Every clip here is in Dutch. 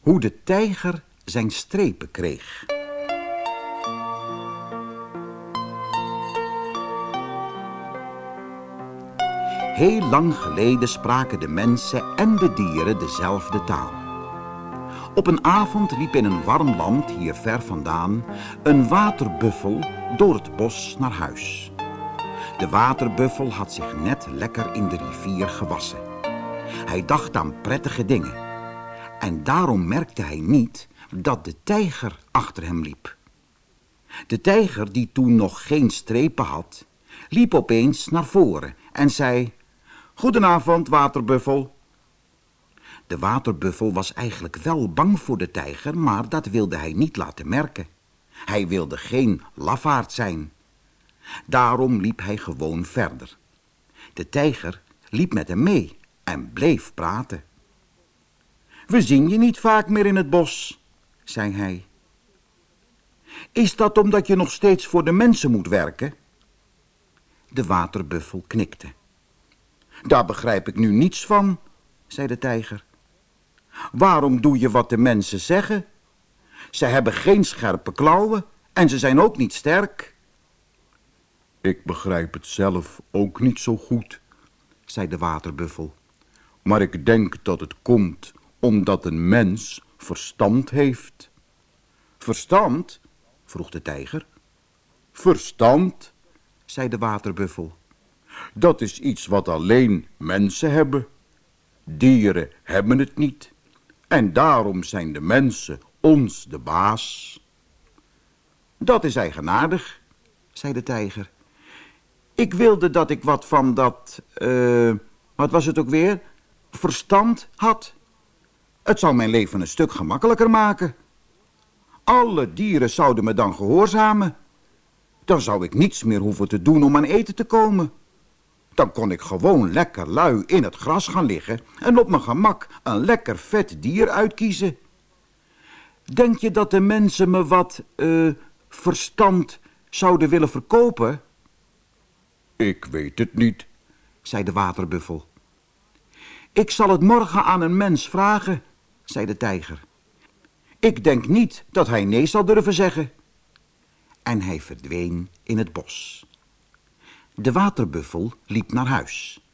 Hoe de tijger zijn strepen kreeg. Heel lang geleden spraken de mensen en de dieren dezelfde taal. Op een avond liep in een warm land hier ver vandaan een waterbuffel door het bos naar huis. De waterbuffel had zich net lekker in de rivier gewassen. Hij dacht aan prettige dingen. En daarom merkte hij niet dat de tijger achter hem liep. De tijger, die toen nog geen strepen had, liep opeens naar voren en zei... Goedenavond, waterbuffel. De waterbuffel was eigenlijk wel bang voor de tijger, maar dat wilde hij niet laten merken. Hij wilde geen lafaard zijn. Daarom liep hij gewoon verder. De tijger liep met hem mee en bleef praten. We zien je niet vaak meer in het bos, zei hij. Is dat omdat je nog steeds voor de mensen moet werken? De waterbuffel knikte. Daar begrijp ik nu niets van, zei de tijger. Waarom doe je wat de mensen zeggen? Ze hebben geen scherpe klauwen en ze zijn ook niet sterk. Ik begrijp het zelf ook niet zo goed, zei de waterbuffel. Maar ik denk dat het komt omdat een mens verstand heeft. Verstand? vroeg de tijger. Verstand, zei de waterbuffel. Dat is iets wat alleen mensen hebben. Dieren hebben het niet. En daarom zijn de mensen ons de baas. Dat is eigenaardig, zei de tijger. Ik wilde dat ik wat van dat, uh, wat was het ook weer, verstand had. Het zou mijn leven een stuk gemakkelijker maken. Alle dieren zouden me dan gehoorzamen. Dan zou ik niets meer hoeven te doen om aan eten te komen. Dan kon ik gewoon lekker lui in het gras gaan liggen en op mijn gemak een lekker vet dier uitkiezen. Denk je dat de mensen me wat uh, verstand zouden willen verkopen? Ik weet het niet, zei de waterbuffel. Ik zal het morgen aan een mens vragen, zei de tijger. Ik denk niet dat hij nee zal durven zeggen. En hij verdween in het bos. De waterbuffel liep naar huis.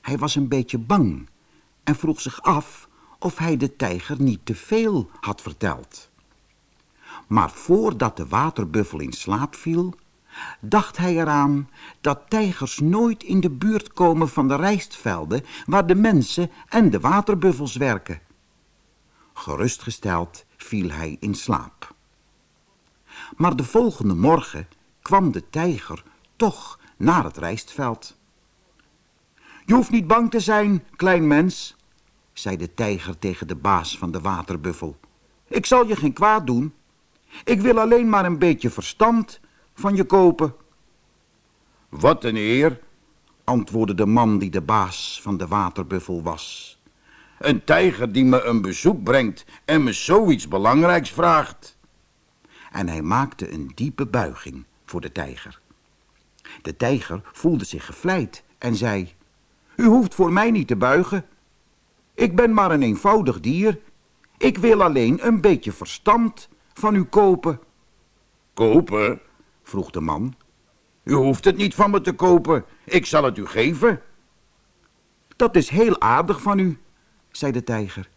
Hij was een beetje bang en vroeg zich af of hij de tijger niet te veel had verteld. Maar voordat de waterbuffel in slaap viel, dacht hij eraan dat tijgers nooit in de buurt komen van de rijstvelden waar de mensen en de waterbuffels werken. Gerustgesteld viel hij in slaap. Maar de volgende morgen kwam de tijger toch naar het rijstveld. Je hoeft niet bang te zijn, klein mens, zei de tijger tegen de baas van de waterbuffel. Ik zal je geen kwaad doen. Ik wil alleen maar een beetje verstand van je kopen. Wat een eer, antwoordde de man die de baas van de waterbuffel was. Een tijger die me een bezoek brengt en me zoiets belangrijks vraagt. En hij maakte een diepe buiging voor de tijger. De tijger voelde zich gevleid en zei... U hoeft voor mij niet te buigen. Ik ben maar een eenvoudig dier. Ik wil alleen een beetje verstand van u kopen. Kopen? vroeg de man. U hoeft het niet van me te kopen. Ik zal het u geven. Dat is heel aardig van u, zei de tijger.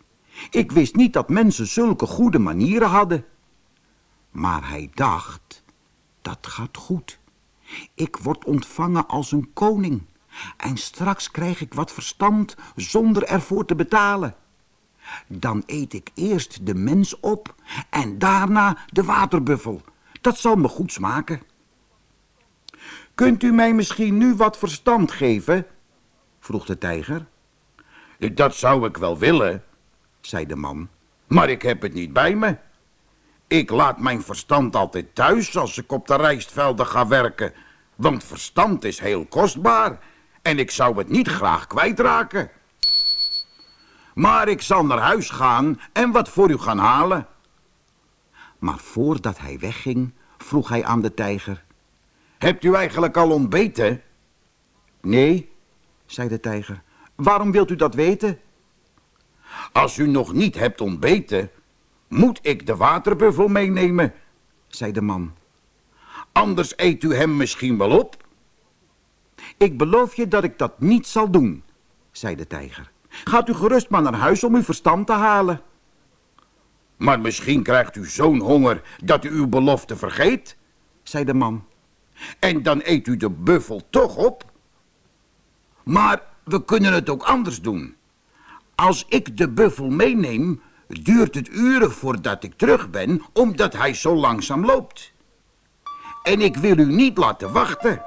Ik wist niet dat mensen zulke goede manieren hadden. Maar hij dacht, dat gaat goed. Ik word ontvangen als een koning. En straks krijg ik wat verstand zonder ervoor te betalen. Dan eet ik eerst de mens op en daarna de waterbuffel. Dat zal me goed smaken. Kunt u mij misschien nu wat verstand geven? vroeg de tijger. Dat zou ik wel willen, zei de man, maar ik heb het niet bij me. Ik laat mijn verstand altijd thuis als ik op de rijstvelden ga werken, want verstand is heel kostbaar en ik zou het niet graag kwijtraken. Maar ik zal naar huis gaan en wat voor u gaan halen. Maar voordat hij wegging, vroeg hij aan de tijger. Hebt u eigenlijk al ontbeten? Nee, zei de tijger. Waarom wilt u dat weten? Als u nog niet hebt ontbeten, moet ik de waterbuffel meenemen, zei de man. Anders eet u hem misschien wel op. Ik beloof je dat ik dat niet zal doen, zei de tijger. Gaat u gerust maar naar huis om uw verstand te halen. Maar misschien krijgt u zo'n honger dat u uw belofte vergeet, zei de man. En dan eet u de buffel toch op. Maar we kunnen het ook anders doen. Als ik de buffel meeneem, duurt het uren voordat ik terug ben, omdat hij zo langzaam loopt. En ik wil u niet laten wachten.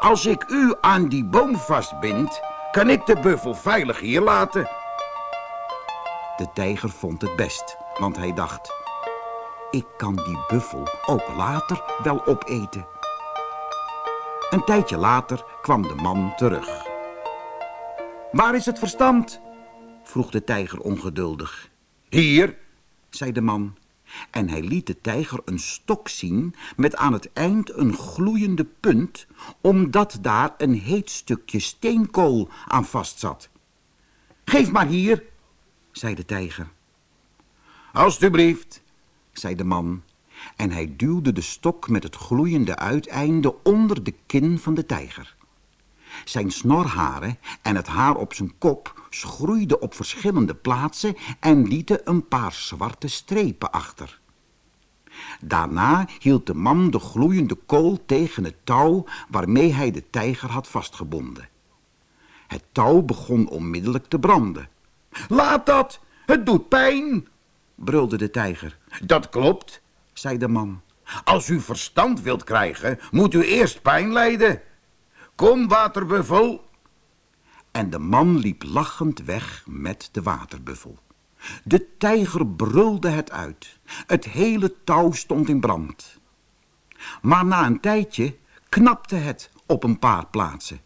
Als ik u aan die boom vastbind, kan ik de buffel veilig hier laten. De tijger vond het best, want hij dacht... ik kan die buffel ook later wel opeten. Een tijdje later kwam de man terug. Waar is het verstand? vroeg de tijger ongeduldig. Hier, zei de man. En hij liet de tijger een stok zien met aan het eind een gloeiende punt, omdat daar een heet stukje steenkool aan vastzat. Geef maar hier, zei de tijger. Alsjeblieft, zei de man, en hij duwde de stok met het gloeiende uiteinde onder de kin van de tijger. Zijn snorharen en het haar op zijn kop schroeiden op verschillende plaatsen en lieten een paar zwarte strepen achter. Daarna hield de man de gloeiende kool tegen het touw waarmee hij de tijger had vastgebonden. Het touw begon onmiddellijk te branden. Laat dat, het doet pijn, brulde de tijger. Dat klopt, zei de man. Als u verstand wilt krijgen, moet u eerst pijn lijden. Kom, waterbuffel. En de man liep lachend weg met de waterbuffel. De tijger brulde het uit. Het hele touw stond in brand. Maar na een tijdje knapte het op een paar plaatsen.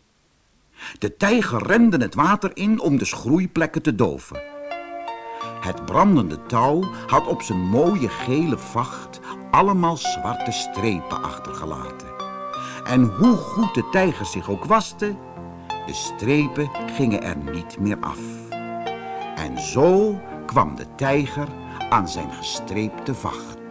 De tijger rende het water in om de schroeiplekken te doven. Het brandende touw had op zijn mooie gele vacht allemaal zwarte strepen achtergelaten. En hoe goed de tijger zich ook waste, de strepen gingen er niet meer af. En zo kwam de tijger aan zijn gestreepte vacht.